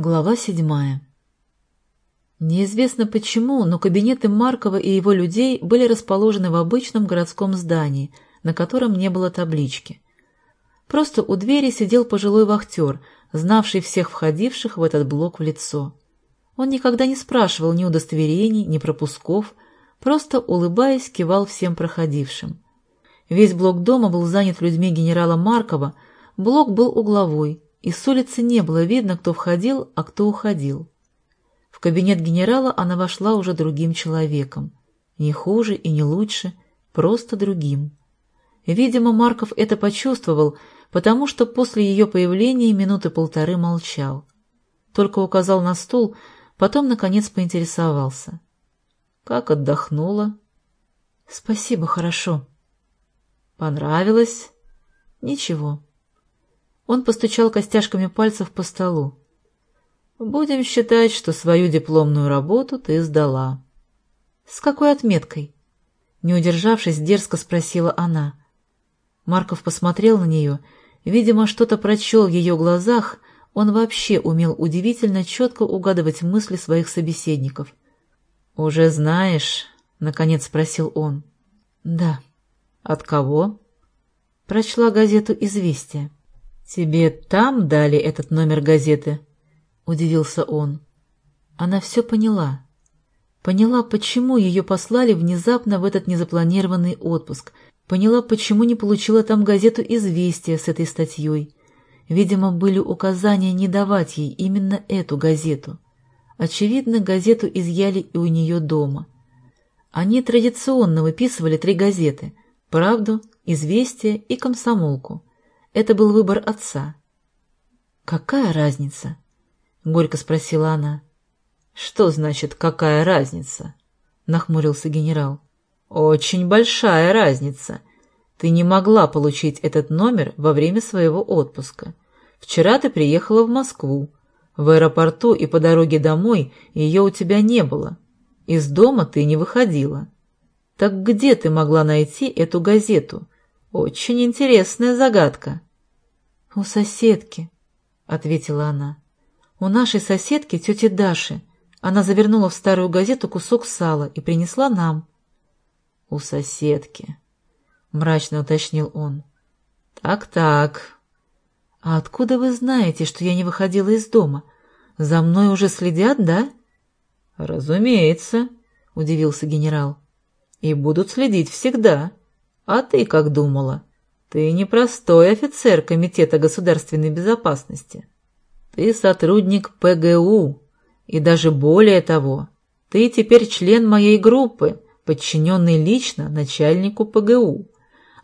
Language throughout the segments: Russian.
Глава седьмая Неизвестно почему, но кабинеты Маркова и его людей были расположены в обычном городском здании, на котором не было таблички. Просто у двери сидел пожилой вахтер, знавший всех входивших в этот блок в лицо. Он никогда не спрашивал ни удостоверений, ни пропусков, просто, улыбаясь, кивал всем проходившим. Весь блок дома был занят людьми генерала Маркова, блок был угловой, и с улицы не было видно, кто входил, а кто уходил. В кабинет генерала она вошла уже другим человеком. Не хуже и не лучше, просто другим. Видимо, Марков это почувствовал, потому что после ее появления минуты полторы молчал. Только указал на стул, потом, наконец, поинтересовался. «Как отдохнула?» «Спасибо, хорошо». «Понравилось?» «Ничего». Он постучал костяшками пальцев по столу. «Будем считать, что свою дипломную работу ты сдала». «С какой отметкой?» Не удержавшись, дерзко спросила она. Марков посмотрел на нее. Видимо, что-то прочел в ее глазах. Он вообще умел удивительно четко угадывать мысли своих собеседников. «Уже знаешь?» — наконец спросил он. «Да». «От кого?» Прочла газету «Известия». «Тебе там дали этот номер газеты?» — удивился он. Она все поняла. Поняла, почему ее послали внезапно в этот незапланированный отпуск. Поняла, почему не получила там газету «Известия» с этой статьей. Видимо, были указания не давать ей именно эту газету. Очевидно, газету изъяли и у нее дома. Они традиционно выписывали три газеты «Правду», «Известия» и «Комсомолку». Это был выбор отца. «Какая разница?» — горько спросила она. «Что значит «какая разница»?» — нахмурился генерал. «Очень большая разница. Ты не могла получить этот номер во время своего отпуска. Вчера ты приехала в Москву. В аэропорту и по дороге домой ее у тебя не было. Из дома ты не выходила. Так где ты могла найти эту газету? Очень интересная загадка». «У соседки», — ответила она. «У нашей соседки, тети Даши. Она завернула в старую газету кусок сала и принесла нам». «У соседки», — мрачно уточнил он. «Так-так. А откуда вы знаете, что я не выходила из дома? За мной уже следят, да?» «Разумеется», — удивился генерал. «И будут следить всегда. А ты как думала?» Ты не простой офицер Комитета государственной безопасности. Ты сотрудник ПГУ, и даже более того, ты теперь член моей группы, подчиненный лично начальнику ПГУ.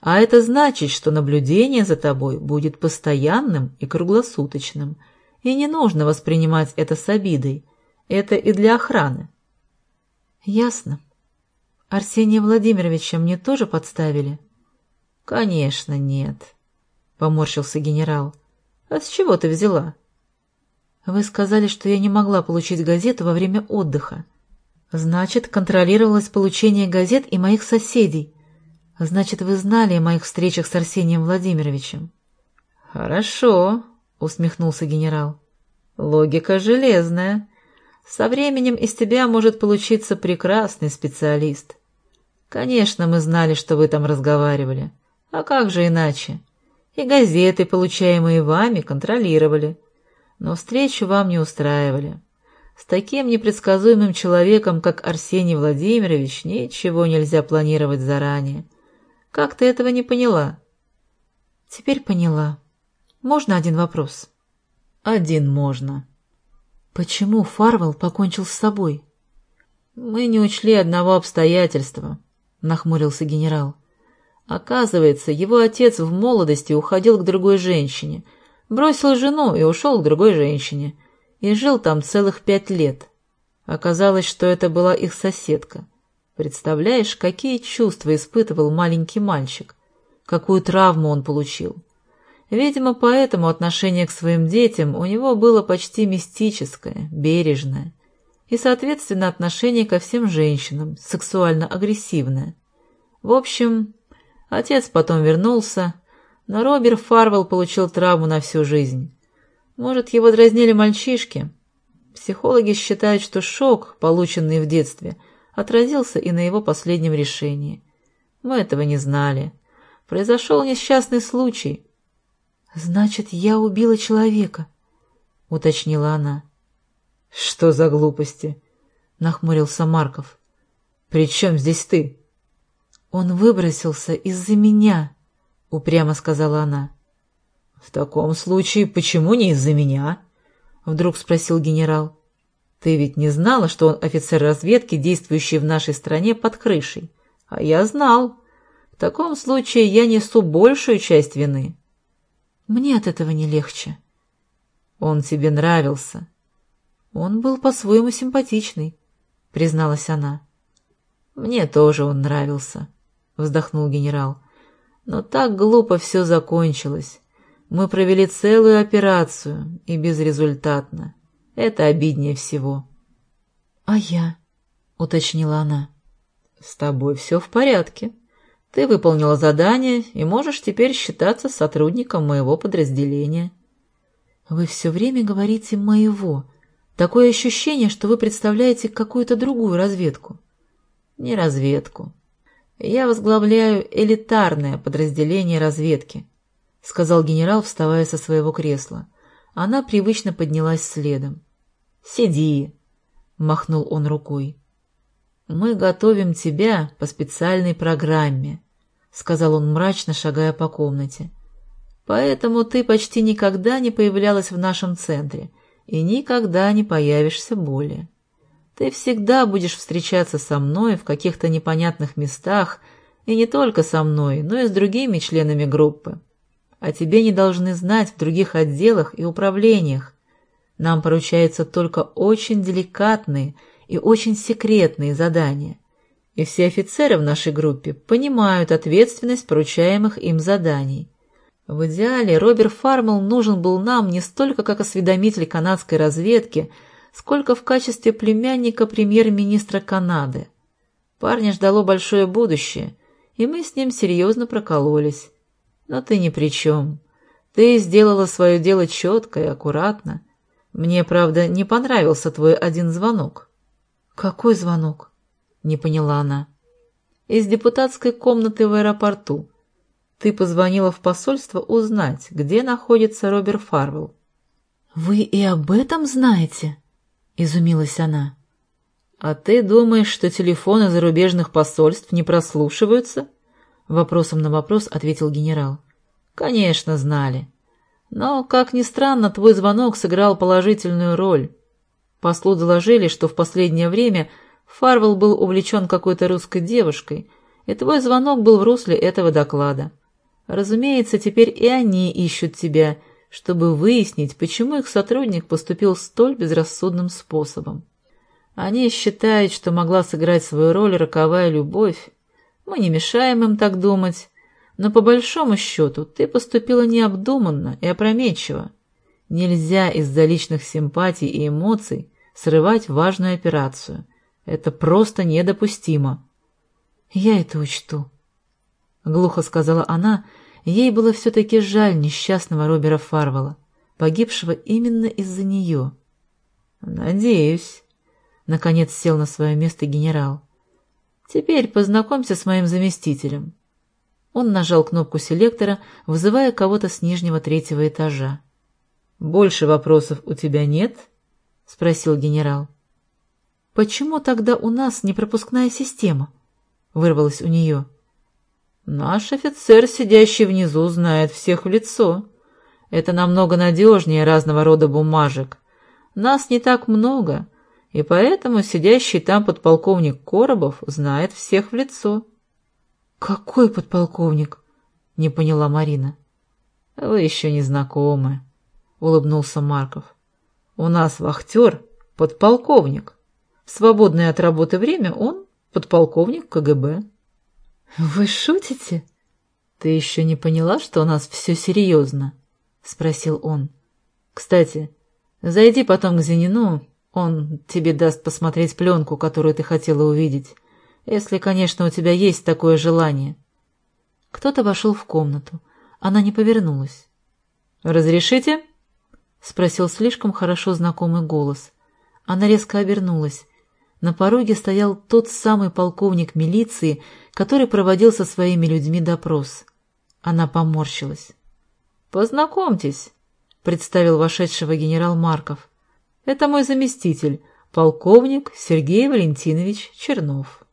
А это значит, что наблюдение за тобой будет постоянным и круглосуточным, и не нужно воспринимать это с обидой. Это и для охраны. Ясно. Арсения Владимировича мне тоже подставили? «Конечно нет», — поморщился генерал. «А с чего ты взяла?» «Вы сказали, что я не могла получить газету во время отдыха. Значит, контролировалось получение газет и моих соседей. Значит, вы знали о моих встречах с Арсением Владимировичем». «Хорошо», — усмехнулся генерал. «Логика железная. Со временем из тебя может получиться прекрасный специалист. Конечно, мы знали, что вы там разговаривали». А как же иначе? И газеты, получаемые вами, контролировали. Но встречу вам не устраивали. С таким непредсказуемым человеком, как Арсений Владимирович, ничего нельзя планировать заранее. Как ты этого не поняла? Теперь поняла. Можно один вопрос? Один можно. Почему Фарвал покончил с собой? Мы не учли одного обстоятельства, нахмурился генерал. Оказывается, его отец в молодости уходил к другой женщине, бросил жену и ушел к другой женщине, и жил там целых пять лет. Оказалось, что это была их соседка. Представляешь, какие чувства испытывал маленький мальчик, какую травму он получил. Видимо, поэтому отношение к своим детям у него было почти мистическое, бережное, и, соответственно, отношение ко всем женщинам, сексуально агрессивное. В общем, Отец потом вернулся, но Роберт Фарвелл получил травму на всю жизнь. Может, его дразнили мальчишки, Психологи считают, что шок, полученный в детстве, отразился и на его последнем решении. Мы этого не знали. Произошел несчастный случай. «Значит, я убила человека», — уточнила она. «Что за глупости?» — нахмурился Марков. «При чем здесь ты?» «Он выбросился из-за меня», — упрямо сказала она. «В таком случае почему не из-за меня?» — вдруг спросил генерал. «Ты ведь не знала, что он офицер разведки, действующий в нашей стране под крышей? А я знал. В таком случае я несу большую часть вины». «Мне от этого не легче». «Он тебе нравился». «Он был по-своему симпатичный», — призналась она. «Мне тоже он нравился», — вздохнул генерал. «Но так глупо все закончилось. Мы провели целую операцию, и безрезультатно. Это обиднее всего». «А я?» — уточнила она. «С тобой все в порядке. Ты выполнила задание и можешь теперь считаться сотрудником моего подразделения». «Вы все время говорите «моего», Такое ощущение, что вы представляете какую-то другую разведку. Не разведку. Я возглавляю элитарное подразделение разведки, сказал генерал, вставая со своего кресла. Она привычно поднялась следом. Сиди, махнул он рукой. Мы готовим тебя по специальной программе, сказал он мрачно, шагая по комнате. Поэтому ты почти никогда не появлялась в нашем центре — и никогда не появишься более. Ты всегда будешь встречаться со мной в каких-то непонятных местах, и не только со мной, но и с другими членами группы. А тебе не должны знать в других отделах и управлениях. Нам поручаются только очень деликатные и очень секретные задания. И все офицеры в нашей группе понимают ответственность поручаемых им заданий. В идеале Роберт Фармел нужен был нам не столько как осведомитель канадской разведки, сколько в качестве племянника премьер-министра Канады. Парня ждало большое будущее, и мы с ним серьезно прокололись. Но ты ни при чем. Ты сделала свое дело четко и аккуратно. Мне, правда, не понравился твой один звонок. — Какой звонок? — не поняла она. — Из депутатской комнаты в аэропорту. Ты позвонила в посольство узнать, где находится Роберт Фарвелл. «Вы и об этом знаете?» — изумилась она. «А ты думаешь, что телефоны зарубежных посольств не прослушиваются?» Вопросом на вопрос ответил генерал. «Конечно, знали. Но, как ни странно, твой звонок сыграл положительную роль. Послу доложили, что в последнее время Фарвелл был увлечен какой-то русской девушкой, и твой звонок был в русле этого доклада. Разумеется, теперь и они ищут тебя, чтобы выяснить, почему их сотрудник поступил столь безрассудным способом. Они считают, что могла сыграть свою роль роковая любовь. Мы не мешаем им так думать, но по большому счету ты поступила необдуманно и опрометчиво. Нельзя из-за личных симпатий и эмоций срывать важную операцию. Это просто недопустимо. Я это учту, — глухо сказала она, ей было все-таки жаль несчастного Робера Фарвелла, погибшего именно из-за нее. «Надеюсь», — наконец сел на свое место генерал. «Теперь познакомься с моим заместителем». Он нажал кнопку селектора, вызывая кого-то с нижнего третьего этажа. «Больше вопросов у тебя нет?» — спросил генерал. «Почему тогда у нас не пропускная система?» — вырвалось у нее. Наш офицер, сидящий внизу, знает всех в лицо. Это намного надежнее разного рода бумажек. Нас не так много, и поэтому сидящий там подполковник Коробов знает всех в лицо. — Какой подполковник? — не поняла Марина. — Вы еще не знакомы, — улыбнулся Марков. — У нас вахтер — подполковник. В свободное от работы время он — подполковник КГБ. «Вы шутите?» «Ты еще не поняла, что у нас все серьезно?» — спросил он. «Кстати, зайди потом к Зенину, он тебе даст посмотреть пленку, которую ты хотела увидеть, если, конечно, у тебя есть такое желание». Кто-то вошел в комнату. Она не повернулась. «Разрешите?» — спросил слишком хорошо знакомый голос. Она резко обернулась. На пороге стоял тот самый полковник милиции, который проводил со своими людьми допрос. Она поморщилась. «Познакомьтесь», — представил вошедшего генерал Марков. «Это мой заместитель, полковник Сергей Валентинович Чернов».